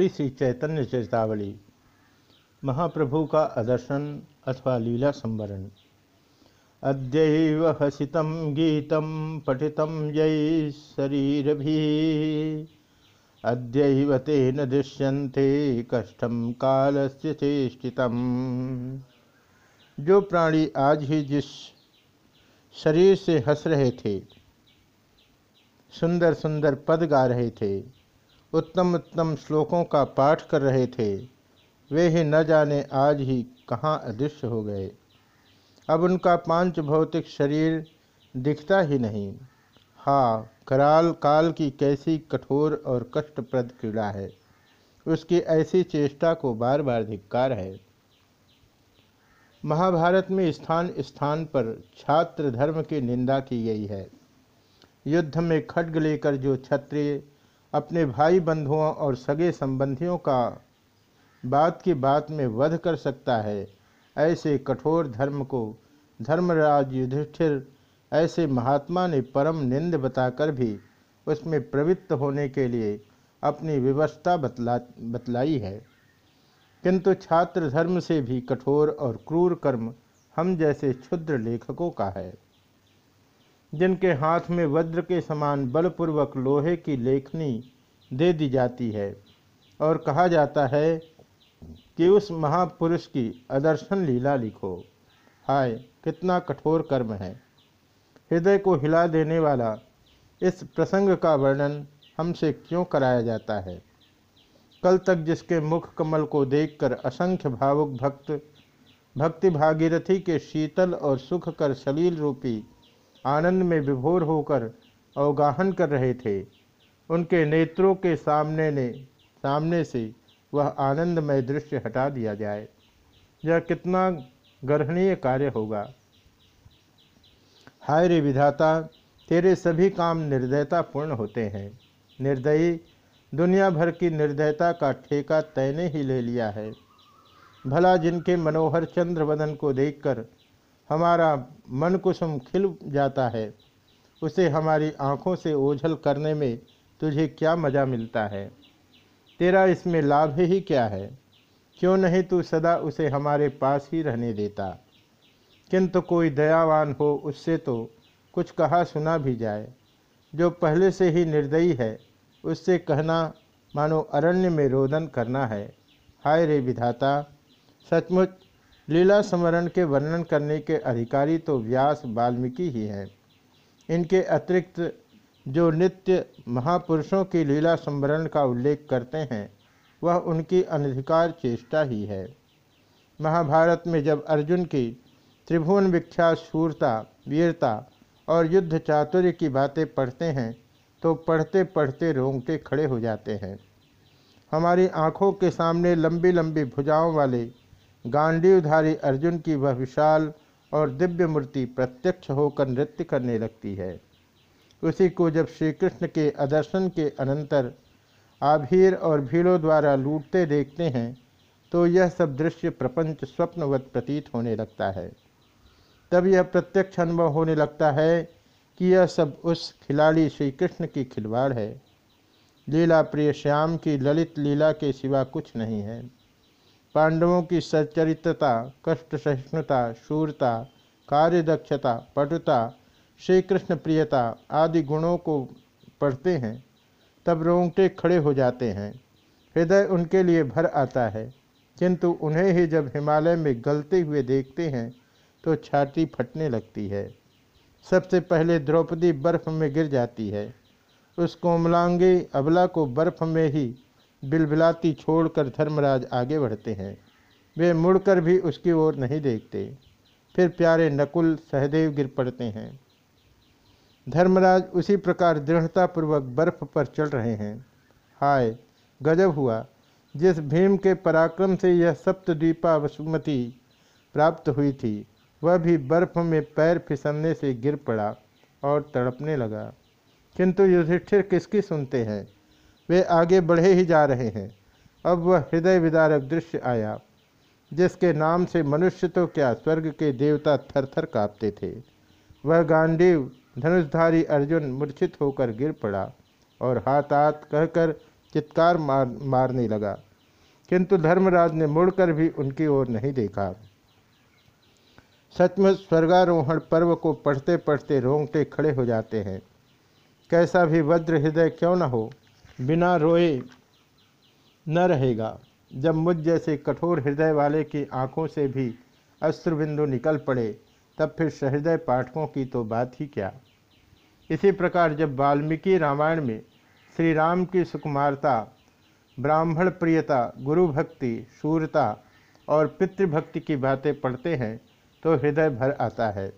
श्री श्री चैतन्य चेतावली, महाप्रभु का आदर्शन अथवा लीला संवरण। अद्यैव हसितं गीतं पठितं जय शरीर भी अद्यैव तेन दृश्यन्ते कष्टम से चेष्टितम्। जो प्राणी आज ही जिस शरीर से हंस रहे थे सुंदर सुंदर पद गा रहे थे उत्तम उत्तम श्लोकों का पाठ कर रहे थे। वे ही न जाने आज ही कहाँ अदृश्य हो गए। अब उनका पाँच भौतिक शरीर दिखता ही नहीं। हाँ कराल काल की कैसी कठोर और कष्टप्रद क्रीड़ा है। उसकी ऐसी चेष्टा को बार बार धिक्कार है। महाभारत में स्थान स्थान पर छात्र धर्म की निंदा की गई है। युद्ध में खड्ग लेकर जो क्षत्रिय अपने भाई बंधुओं और सगे संबंधियों का बात की बात में वध कर सकता है। ऐसे कठोर धर्म को धर्मराज युधिष्ठिर, ऐसे महात्मा ने परम निंद बताकर भी उसमें प्रवृत्त होने के लिए अपनी व्यवस्था बतला, बतलाई है। किंतु छात्र धर्म से भी कठोर और क्रूर कर्म हम जैसे क्षुद्र लेखकों का है। जिनके हाथ में वज्र के समान बलपूर्वक लोहे की लेखनी दे दी जाती है और कहा जाता है कि उस महापुरुष की अदर्शन लीला लिखो। हाय, कितना कठोर कर्म है। हृदय को हिला देने वाला इस प्रसंग का वर्णन हमसे क्यों कराया जाता है? कल तक जिसके मुख कमल को देखकर असंख्य भावुक भक्त, भक्ति भागीरथी के शीतल और सुख कर सलील रूपी आनंद में विभोर होकर अवगाहन कर रहे थे। उनके नेत्रों के सामने ने, सामने से वह आनंदमय दृश्य हटा दिया जाए। यह कितना गर्हणीय कार्य होगा। हाय रे विधाता, तेरे सभी काम निर्दयता पूर्ण होते हैं। निर्दयी दुनिया भर की निर्दयता का ठेका तैने ही ले लिया है। भला जिनके मनोहर चंद्र वदन को देखकर हमारा मन कुसुम खिल जाता है, उसे हमारी आँखों से ओझल करने में तुझे क्या मज़ा मिलता है? तेरा इसमें लाभ ही क्या है? क्यों नहीं तू सदा उसे हमारे पास ही रहने देता? किंतु कोई दयावान हो उससे तो कुछ कहा सुना भी जाए। जो पहले से ही निर्दयी है, उससे कहना मानो अरण्य में रोदन करना है। हाय रे विधाता, सचमुच लीला स्मरण के वर्णन करने के अधिकारी तो व्यास वाल्मीकि ही हैं। इनके अतिरिक्त जो नित्य महापुरुषों की लीला स्मरण का उल्लेख करते हैं, वह उनकी अनधिकार चेष्टा ही है। महाभारत में जब अर्जुन की त्रिभुवन विख्यात शूरता, वीरता और युद्ध चातुर्य की बातें पढ़ते हैं तो पढ़ते पढ़ते रोंगटे खड़े हो जाते हैं। हमारी आँखों के सामने लंबी लंबी भुजाओं वाले गांडीवधारी अर्जुन की वह विशाल और दिव्य मूर्ति प्रत्यक्ष होकर नृत्य करने लगती है। उसी को जब श्री कृष्ण के अदर्शन के अनंतर आभीर और भीड़ों द्वारा लूटते देखते हैं तो यह सब दृश्य प्रपंच स्वप्नवत प्रतीत होने लगता है। तब यह प्रत्यक्ष अनुभव होने लगता है कि यह सब उस खिलाड़ी श्री कृष्ण की खिलवाड़ है। लीला प्रिय श्याम की ललित लीला के सिवा कुछ नहीं है। पांडवों की सच्चरित्रता कष्ट सहिष्णुता शूरता, कार्यदक्षता, पटुता श्री कृष्ण प्रियता आदि गुणों को पढ़ते हैं, तब रोंगटे खड़े हो जाते हैं। हृदय उनके लिए भर आता है, किंतु उन्हें ही जब हिमालय में गलते हुए देखते हैं तो छाती फटने लगती है। सबसे पहले द्रौपदी बर्फ़ में गिर जाती है। उस कोमलांगी अबला को बर्फ़ में ही बिलबिलाती छोड़कर धर्मराज आगे बढ़ते हैं। वे मुड़कर भी उसकी ओर नहीं देखते। फिर प्यारे नकुल सहदेव गिर पड़ते हैं। धर्मराज उसी प्रकार दृढ़तापूर्वक बर्फ़ पर चल रहे हैं। हाय, गजब हुआ। जिस भीम के पराक्रम से यह सप्तद्वीपा वसुमती प्राप्त हुई थी, वह भी बर्फ़ में पैर फिसलने से गिर पड़ा और तड़पने लगा। किंतु युधिष्ठिर किसकी सुनते हैं? वे आगे बढ़े ही जा रहे हैं। अब वह हृदय विदारक दृश्य आया, जिसके नाम से मनुष्य तो क्या स्वर्ग के देवता थर थर काँपते थे। वह गांडीव, धनुषधारी अर्जुन मूर्छित होकर गिर पड़ा और हाथ हाथ कहकर चित्कार मार, मारने लगा। किंतु धर्मराज ने मुड़कर भी उनकी ओर नहीं देखा। सचमुच स्वर्गारोहण पर्व को पढ़ते पढ़ते रोंगटे खड़े हो जाते हैं। कैसा भी वज्र हृदय क्यों न हो बिना रोए न रहेगा। जब मुझ जैसे कठोर हृदय वाले की आँखों से भी अश्रुबिंदु निकल पड़े, तब फिर सहृदय पाठकों की तो बात ही क्या? इसी प्रकार जब वाल्मीकि रामायण में श्री राम की सुकुमारता, ब्राह्मण प्रियता, गुरु भक्ति, शूरता और पितृभक्ति की बातें पढ़ते हैं तो हृदय भर आता है।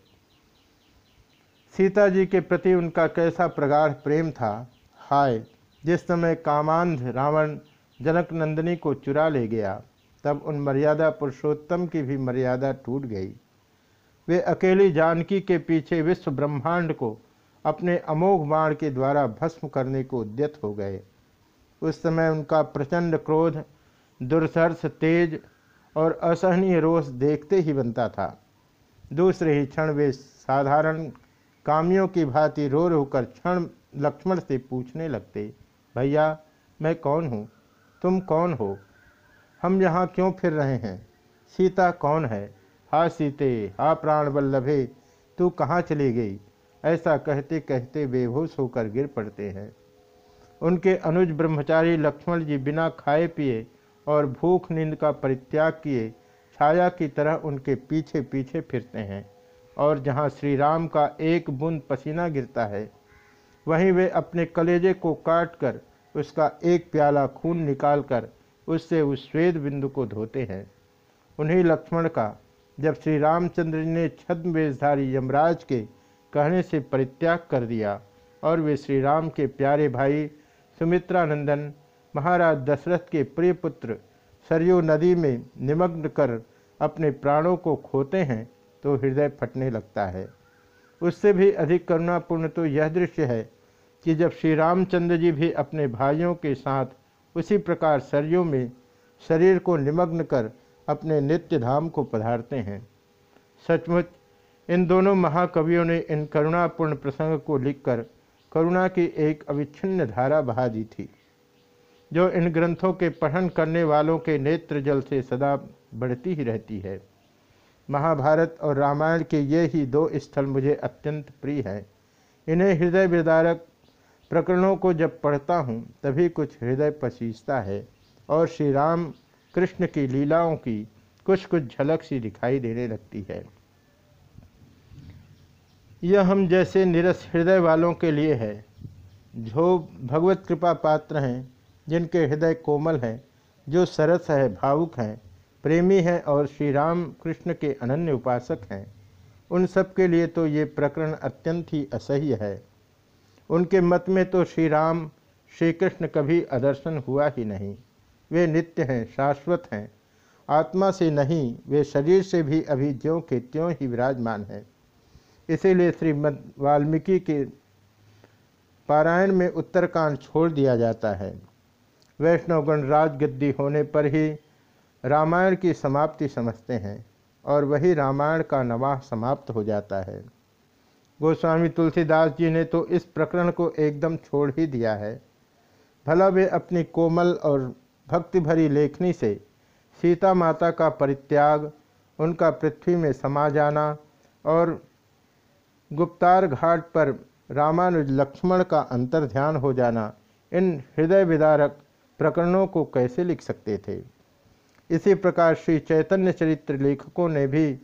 सीता जी के प्रति उनका कैसा प्रगाढ़ प्रेम था, हाय जिस समय कामांध रावण जनक नंदिनी को चुरा ले गया, तब उन मर्यादा पुरुषोत्तम की भी मर्यादा टूट गई। वे अकेली जानकी के पीछे विश्व ब्रह्मांड को अपने अमोघ बाण के द्वारा भस्म करने को उद्यत हो गए। उस समय उनका प्रचंड क्रोध दुर्धर्ष तेज और असहनीय रोष देखते ही बनता था। दूसरे ही क्षण वे साधारण कामियों की भांति रो रो कर क्षण लक्ष्मण से पूछने लगते भैया, मैं कौन हूँ? तुम कौन हो? हम यहाँ क्यों फिर रहे हैं? सीता कौन है? हा सीते, हा प्राण वल्लभे, तू कहाँ चली गई? ऐसा कहते कहते बेहोश होकर गिर पड़ते हैं। उनके अनुज ब्रह्मचारी लक्ष्मण जी बिना खाए पिए और भूख नींद का परित्याग किए, छाया की तरह उनके पीछे पीछे फिरते हैं और जहाँ श्री राम का एक बूंद पसीना गिरता है वहीं वे अपने कलेजे को काट कर उसका एक प्याला खून निकालकर उससे उस श्वेद बिंदु को धोते हैं। उन्हीं लक्ष्मण का, जब श्री रामचंद्र ने छद्म वेशधारी यमराज के कहने से परित्याग कर दिया और वे श्री राम के प्यारे भाई सुमित्रानंदन, महाराज दशरथ के प्रिय पुत्र सरयू नदी में निमग्न कर अपने प्राणों को खोते हैं तो हृदय फटने लगता है। उससे भी अधिक करुणापूर्ण तो यह दृश्य है कि जब श्री रामचंद्र जी भी अपने भाइयों के साथ उसी प्रकार सरयू में शरीर को निमग्न कर अपने नित्य धाम को पधारते हैं। सचमुच, इन दोनों महाकवियों ने इन करुणापूर्ण प्रसंग को लिखकर करुणा की एक अविच्छिन्न धारा बहा दी थी, जो इन ग्रंथों के पठन करने वालों के नेत्र जल से सदा बढ़ती ही रहती है। महाभारत और रामायण के ये ही दो स्थल मुझे अत्यंत प्रिय हैं। इन्हें हृदय विदारक प्रकरणों को जब पढ़ता हूँ, तभी कुछ हृदय पसीजता है और श्री राम कृष्ण की लीलाओं की कुछ कुछ झलक सी दिखाई देने लगती है। यह हम जैसे निरस हृदय वालों के लिए है। जो भगवत कृपा पात्र हैं, जिनके हृदय कोमल हैं, जो सरस है, भावुक हैं प्रेमी हैं और श्री राम कृष्ण के अनन्य उपासक हैं। उन सब के लिए तो ये प्रकरण अत्यंत ही असह्य है। उनके मत में तो श्री राम, श्री कृष्ण कभी अदर्शन हुआ ही नहीं। वे नित्य हैं, शाश्वत हैं। आत्मा से नहीं, वे शरीर से भी अभी ज्यों के त्यों ही विराजमान हैं। इसीलिए श्रीमद वाल्मीकि के पारायण में उत्तरकांड छोड़ दिया जाता है। वैष्णवगण राजगद्दी होने पर ही रामायण की समाप्ति समझते हैं और वही रामायण का नवाह समाप्त हो जाता है। गोस्वामी तुलसीदास जी ने तो इस प्रकरण को एकदम छोड़ ही दिया है। भला वे अपनी कोमल और भक्ति भरी लेखनी से सीता माता का परित्याग, उनका पृथ्वी में समा जाना और गुप्तार घाट पर रामानुज लक्ष्मण का अंतर ध्यान हो जाना इन हृदय विदारक प्रकरणों को कैसे लिख सकते थे? इसी प्रकार श्री चैतन्य चरित्र लेखकों ने भी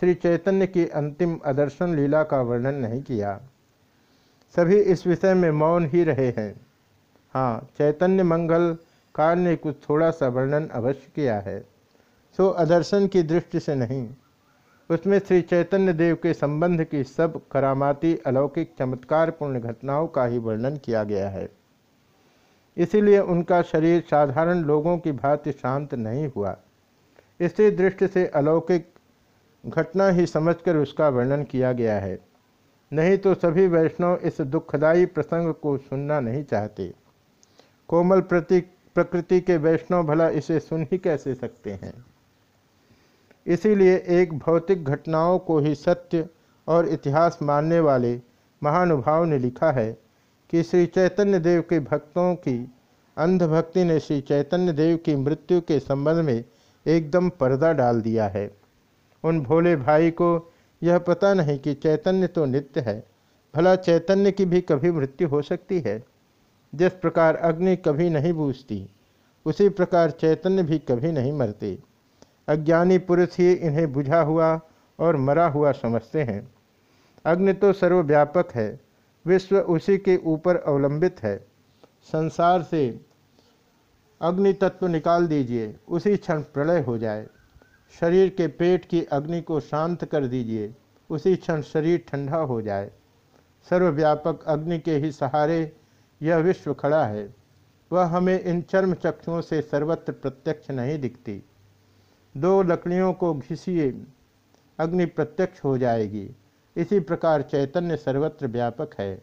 श्री चैतन्य की अंतिम आदर्शन लीला का वर्णन नहीं किया। सभी इस विषय में मौन ही रहे हैं। हाँ चैतन्य मंगल कार ने कुछ थोड़ा सा वर्णन अवश्य किया है। सो अदर्शन की दृष्टि से नहीं। उसमें श्री चैतन्य देव के संबंध की सब करामाती अलौकिक चमत्कारपूर्ण घटनाओं का ही वर्णन किया गया है। इसीलिए उनका शरीर साधारण लोगों की भांति शांत नहीं हुआ। इसी दृष्टि से अलौकिक घटना ही समझकर उसका वर्णन किया गया है। नहीं तो सभी वैष्णव इस दुखदायी प्रसंग को सुनना नहीं चाहते। कोमल प्रति, प्रकृति के वैष्णव भला इसे सुन ही कैसे सकते हैं? इसीलिए एक भौतिक घटनाओं को ही सत्य और इतिहास मानने वाले महानुभाव ने लिखा है कि श्री चैतन्य देव के भक्तों की, अंधभक्ति ने श्री चैतन्य देव की मृत्यु के संबंध में एकदम पर्दा डाल दिया है। उन भोले भाई को यह पता नहीं कि चैतन्य तो नित्य है, भला चैतन्य की भी कभी मृत्यु हो सकती है? जिस प्रकार अग्नि कभी नहीं बूझती, उसी प्रकार चैतन्य भी कभी नहीं मरते। अज्ञानी पुरुष ही इन्हें बुझा हुआ और मरा हुआ समझते हैं। अग्नि तो सर्वव्यापक है विश्व उसी के ऊपर अवलंबित है। संसार से अग्नि तत्व निकाल दीजिए, उसी क्षण प्रलय हो जाए। शरीर के पेट की अग्नि को शांत कर दीजिए, उसी क्षण शरीर ठंडा हो जाए। सर्वव्यापक अग्नि के ही सहारे यह विश्व खड़ा है। वह हमें इन चर्म चक्षुओं से सर्वत्र प्रत्यक्ष नहीं दिखती। दो लकड़ियों को घिसिए, अग्नि प्रत्यक्ष हो जाएगी। इसी प्रकार चैतन्य सर्वत्र व्यापक है।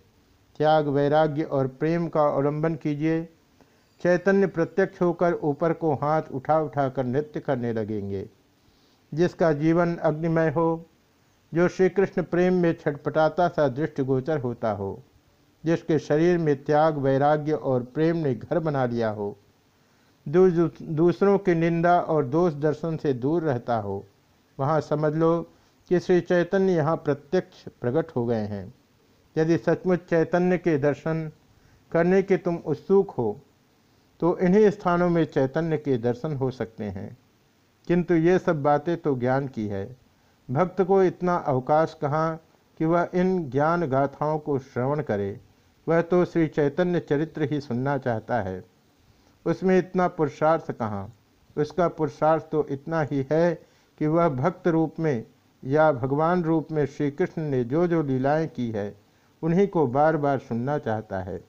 त्याग, वैराग्य और प्रेम का अवलंबन कीजिए। चैतन्य प्रत्यक्ष होकर ऊपर को हाथ उठा उठा कर नृत्य करने लगेंगे। जिसका जीवन अग्निमय हो, जो श्री कृष्ण प्रेम में छटपटाता सा दृष्टिगोचर होता हो, जिसके शरीर में त्याग, वैराग्य और प्रेम ने घर बना लिया हो दूसरों की निंदा और दोष दर्शन से दूर रहता हो, वहाँ समझ लो कि श्री चैतन्य यहाँ प्रत्यक्ष प्रकट हो गए हैं। यदि सचमुच चैतन्य के दर्शन करने के तुम उत्सुक हो तो इन्हीं स्थानों में चैतन्य के दर्शन हो सकते हैं। किंतु ये सब बातें तो ज्ञान की है। भक्त को इतना अवकाश कहाँ कि वह इन ज्ञान गाथाओं को श्रवण करे। वह तो श्री चैतन्य चरित्र ही सुनना चाहता है। उसमें इतना पुरुषार्थ कहाँ? उसका पुरुषार्थ तो इतना ही है कि वह भक्त रूप में या भगवान रूप में श्री कृष्ण ने जो जो लीलाएँ की है, उन्हीं को बार बार सुनना चाहता है।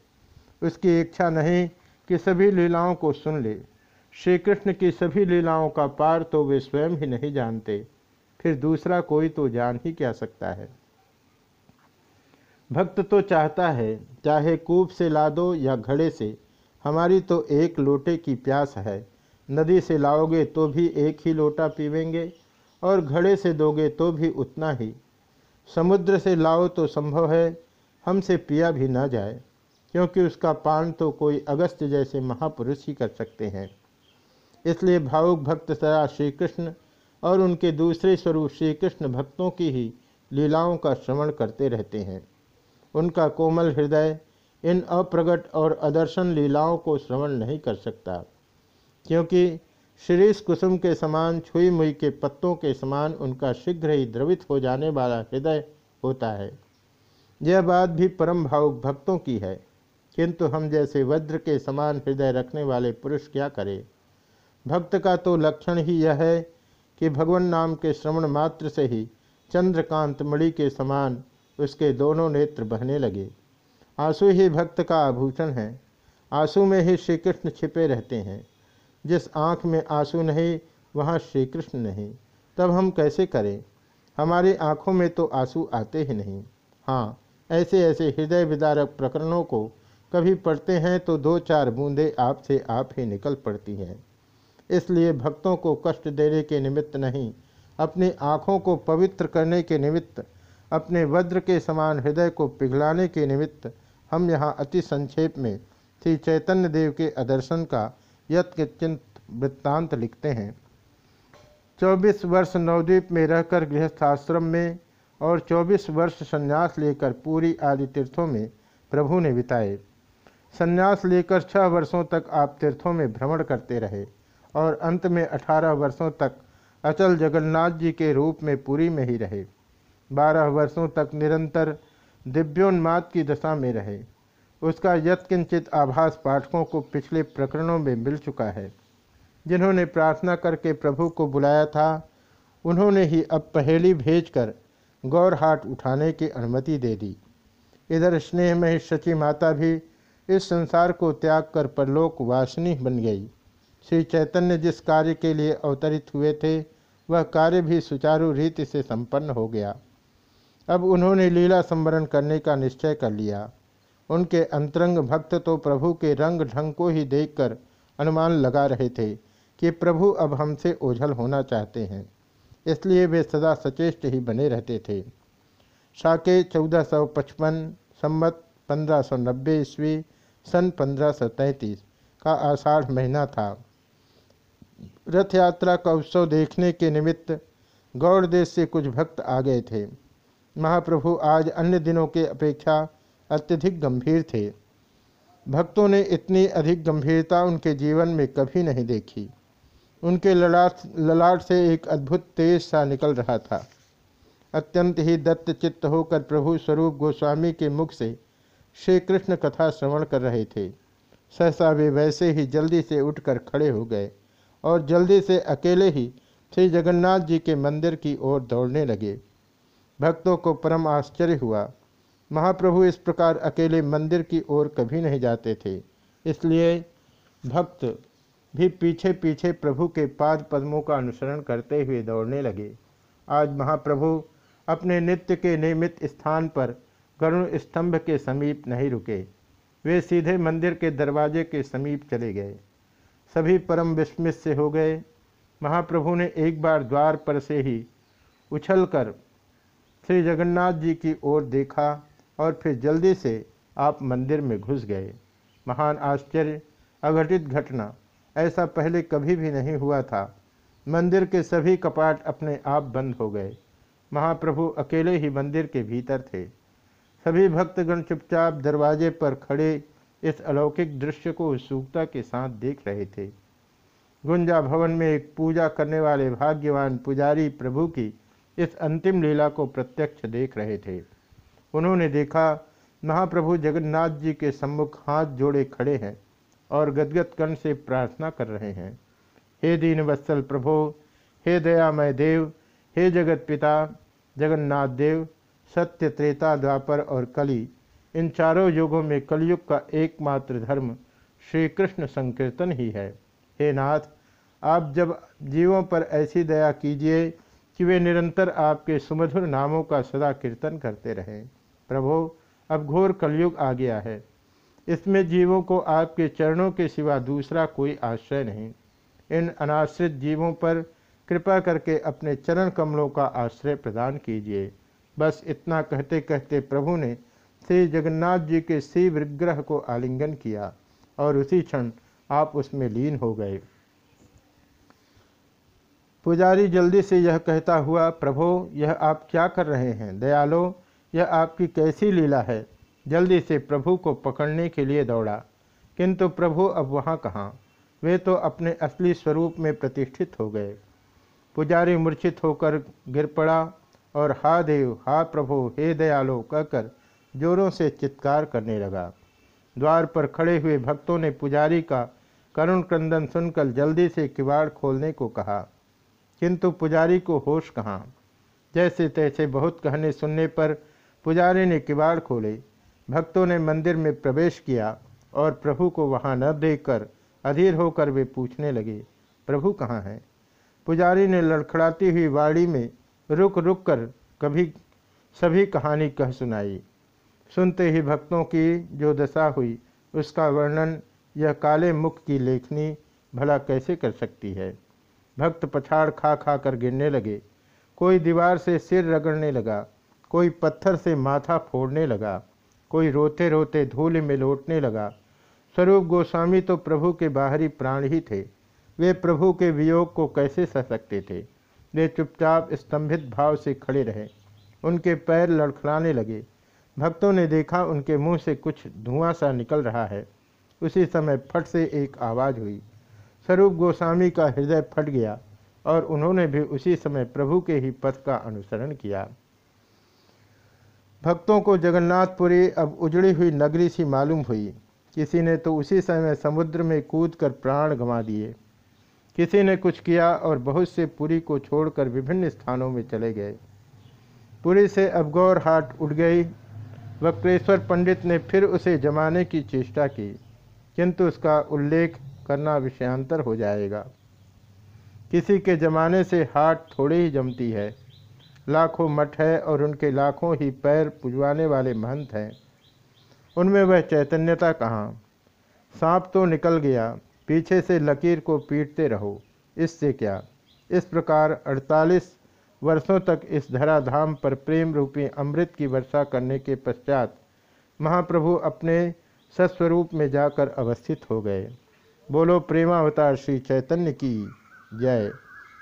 उसकी इच्छा नहीं कि सभी लीलाओं को सुन ले। श्री कृष्ण की सभी लीलाओं का पार तो वे स्वयं ही नहीं जानते। फिर दूसरा कोई तो जान ही क्या सकता है? भक्त तो चाहता है, चाहे कूप से ला दो या घड़े से, हमारी तो एक लोटे की प्यास है। नदी से लाओगे तो भी एक ही लोटा पीवेंगे। और घड़े से दोगे तो भी उतना ही। समुद्र से लाओ तो संभव है, हमसे पिया भी ना जाए, क्योंकि उसका पान तो कोई अगस्त जैसे महापुरुष ही कर सकते हैं। इसलिए भावुक भक्त सदा श्री कृष्ण और उनके दूसरे स्वरूप श्री कृष्ण भक्तों की ही लीलाओं का श्रवण करते रहते हैं। उनका कोमल हृदय इन अप्रगट और अदर्शन लीलाओं को श्रवण नहीं कर सकता, क्योंकि शिरीष कुसुम के समान, छुई मुई के पत्तों के समान उनका शीघ्र ही द्रवित हो जाने वाला हृदय होता है। यह बात भी परम भावुक भक्तों की है। किंतु हम जैसे वज्र के समान हृदय रखने वाले पुरुष क्या करें? भक्त का तो लक्षण ही यह है कि भगवान नाम के श्रवण मात्र से ही चंद्रकांत मणि के समान उसके दोनों नेत्र बहने लगे। आँसू ही भक्त का आभूषण है। आँसू में ही श्री कृष्ण छिपे रहते हैं। जिस आँख में आँसू नहीं, वहाँ श्री कृष्ण नहीं। तब हम कैसे करें? हमारी आँखों में तो आँसू आते ही नहीं। हाँ ऐसे ऐसे हृदय विदारक प्रकरणों को कभी पढ़ते हैं तो दो चार बूंदें आपसे आप ही निकल पड़ती हैं। इसलिए भक्तों को कष्ट देने के निमित्त नहीं, अपनी आँखों को पवित्र करने के निमित्त, अपने वज्र के समान हृदय को पिघलाने के निमित्त हम यहाँ अति संक्षेप में श्री चैतन्य देव के आदर्शन का यत्किंचित वृत्तांत लिखते हैं। चौबीस वर्ष नवद्वीप में रहकर गृहस्थाश्रम में और चौबीस वर्ष संन्यास लेकर पूरी आदि तीर्थों में प्रभु ने बिताए। संन्यास लेकर छह वर्षों तक आप तीर्थों में भ्रमण करते रहे और अंत में अठारह वर्षों तक अचल जगन्नाथ जी के रूप में पुरी में ही रहे। बारह वर्षों तक निरंतर दिव्योन्माद की दशा में रहे। उसका यत्किंचित आभास पाठकों को पिछले प्रकरणों में मिल चुका है। जिन्होंने प्रार्थना करके प्रभु को बुलाया था, उन्होंने ही अब पहेली भेजकर गौरहाट उठाने की अनुमति दे दी। इधर स्नेह में शची माता भी इस संसार को त्याग कर परलोक वासनी बन गई। श्री चैतन्य जिस कार्य के लिए अवतरित हुए थे, वह कार्य भी सुचारू रीति से संपन्न हो गया। अब उन्होंने लीला संवरण करने का निश्चय कर लिया। उनके अंतरंग भक्त तो प्रभु के रंग ढंग को ही देखकर अनुमान लगा रहे थे कि प्रभु अब हमसे ओझल होना चाहते हैं। इसलिए वे सदा सचेष्ट ही बने रहते थे। शाके चौदह सौ पचपन, सम्मत पंद्रह सौ नब्बे ईस्वी, सन पंद्रह सौ तैंतीस का आषाढ़ महीना था। रथ यात्रा का उत्सव देखने के निमित्त गौड़ देश से कुछ भक्त आ गए थे। महाप्रभु आज अन्य दिनों के अपेक्षा अत्यधिक गंभीर थे। भक्तों ने इतनी अधिक गंभीरता उनके जीवन में कभी नहीं देखी। उनके ललाट ललाट से एक अद्भुत तेज सा निकल रहा था। अत्यंत ही दत्त चित्त होकर प्रभु स्वरूप गोस्वामी के मुख से श्री कृष्ण कथा श्रवण कर रहे थे। सहसा वे वैसे ही जल्दी से उठकर खड़े हो गए और जल्दी से अकेले ही श्री जगन्नाथ जी के मंदिर की ओर दौड़ने लगे। भक्तों को परम आश्चर्य हुआ महाप्रभु इस प्रकार अकेले मंदिर की ओर कभी नहीं जाते थे। इसलिए भक्त भी पीछे पीछे प्रभु के पाद पद्मों का अनुसरण करते हुए दौड़ने लगे। आज महाप्रभु अपने नित्य के नियमित स्थान पर गरुण स्तंभ के समीप नहीं रुके। वे सीधे मंदिर के दरवाजे के समीप चले गए। सभी परम विस्मित से हो गए। महाप्रभु ने एक बार द्वार पर से ही उछलकर श्री जगन्नाथ जी की ओर देखा। और फिर जल्दी से आप मंदिर में घुस गए। महान आश्चर्य, अघटित घटना, ऐसा पहले कभी भी नहीं हुआ था। मंदिर के सभी कपाट अपने आप बंद हो गए। महाप्रभु अकेले ही मंदिर के भीतर थे। सभी भक्तगण चुपचाप दरवाजे पर खड़े इस अलौकिक दृश्य को उत्सुकता के साथ देख रहे थे। गुंजा भवन में एक पूजा करने वाले भाग्यवान पुजारी प्रभु की इस अंतिम लीला को प्रत्यक्ष देख रहे थे। उन्होंने देखा, महाप्रभु जगन्नाथ जी के सम्मुख हाथ जोड़े खड़े हैं और गदगद कर्ण से प्रार्थना कर रहे हैं। हे दीन वत्सल प्रभो, हे दयामय देव, हे जगत पिता, जगन्नाथ देव, सत्य त्रेता द्वापर और कली, इन चारों युगों में कलयुग का एकमात्र धर्म श्री कृष्ण संकीर्तन ही है। हे नाथ, आप जब जीवों पर ऐसी दया कीजिए कि वे निरंतर आपके सुमधुर नामों का सदा कीर्तन करते रहें। प्रभो, अब घोर कलयुग आ गया है। इसमें जीवों को आपके चरणों के सिवा दूसरा कोई आश्रय नहीं। इन अनाश्रित जीवों पर कृपा करके अपने चरण कमलों का आश्रय प्रदान कीजिए। बस इतना कहते कहते प्रभु ने श्री जगन्नाथ जी के शिव विग्रह को आलिंगन किया और उसी क्षण आप उसमें लीन हो गए। पुजारी जल्दी से यह कहता हुआ, प्रभो, यह आप क्या कर रहे हैं? दयालो यह आपकी कैसी लीला है? जल्दी से प्रभु को पकड़ने के लिए दौड़ा। किंतु प्रभु अब वहाँ कहाँ? वे तो अपने असली स्वरूप में प्रतिष्ठित हो गए। पुजारी मूर्छित होकर गिर पड़ा और हा देव, हा प्रभु, हे दयालो कहकर जोरों से चित्कार करने लगा। द्वार पर खड़े हुए भक्तों ने पुजारी का करुण क्रंदन सुनकर जल्दी से किवाड़ खोलने को कहा। किंतु पुजारी को होश कहाँ? जैसे तैसे बहुत कहने सुनने पर पुजारी ने किवाड़ खोले। भक्तों ने मंदिर में प्रवेश किया और प्रभु को वहाँ न देखकर अधीर होकर वे पूछने लगे, प्रभु कहाँ हैं? पुजारी ने लड़खड़ाती हुई वाड़ी में रुक रुक कर कभी, सभी कहानी कह सुनाई। सुनते ही भक्तों की जो दशा हुई, उसका वर्णन, यह काले मुख की लेखनी भला कैसे कर सकती है? भक्त पछाड़ खा खा कर गिरने लगे। कोई दीवार से सिर रगड़ने लगा। कोई पत्थर से माथा फोड़ने लगा, कोई रोते रोते धूल में लौटने लगा। स्वरूप गोस्वामी तो प्रभु के बाहरी प्राण ही थे। वे प्रभु के वियोग को कैसे सह सकते थे? वे चुपचाप स्तंभित भाव से खड़े रहे। उनके पैर लड़खड़ाने लगे। भक्तों ने देखा उनके मुँह से कुछ धुआँ सा निकल रहा है। उसी समय फट से एक आवाज़ हुई। स्वरूप गोस्वामी का हृदय फट गया और उन्होंने भी उसी समय प्रभु के ही पथ का अनुसरण किया। भक्तों को जगन्नाथपुरी अब उजड़ी हुई नगरी सी मालूम हुई। किसी ने तो उसी समय समुद्र में कूद कर प्राण गंवा दिए। किसी ने कुछ किया और बहुत से पुरी को छोड़कर विभिन्न स्थानों में चले गए। पुरी से अब गौर हाट उठ गई। वक्रेश्वर पंडित ने फिर उसे जमाने की चेष्टा की। किंतु उसका उल्लेख करना विषयांतर हो जाएगा। किसी के जमाने से हाट थोड़ी ही जमती है। लाखों मठ है और उनके लाखों ही पैर पुजवाने वाले महंत हैं। उनमें वह चैतन्यता कहाँ? सांप तो निकल गया, पीछे से लकीर को पीटते रहो, इससे क्या? इस प्रकार 48 वर्षों तक इस धराधाम पर प्रेम रूपी अमृत की वर्षा करने के पश्चात महाप्रभु अपने सस्वरूप में जाकर अवस्थित हो गए। बोलो, प्रेमावतार श्री चैतन्य की जय।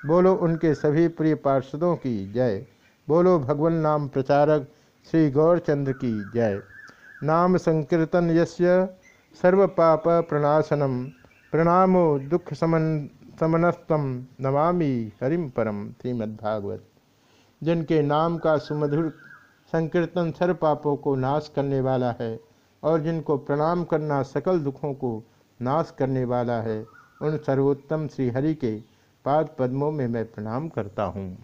बोलो, उनके सभी प्रिय पार्षदों की जय। बोलो भगवान नाम प्रचारक श्री गौरचंद्र की जय। नाम संकीर्तन यस्य सर्व पाप प्रणाशनम, प्रणामो दुख समन, समनस्तम नमामि हरिम परम श्रीमद्भागवत। जिनके नाम का सुमधुर संकीर्तन सर्व पापों को नाश करने वाला है और जिनको प्रणाम करना सकल दुखों को नाश करने वाला है, उन सर्वोत्तम श्रीहरि के पाद पद्मों में मैं प्रणाम करता हूँ।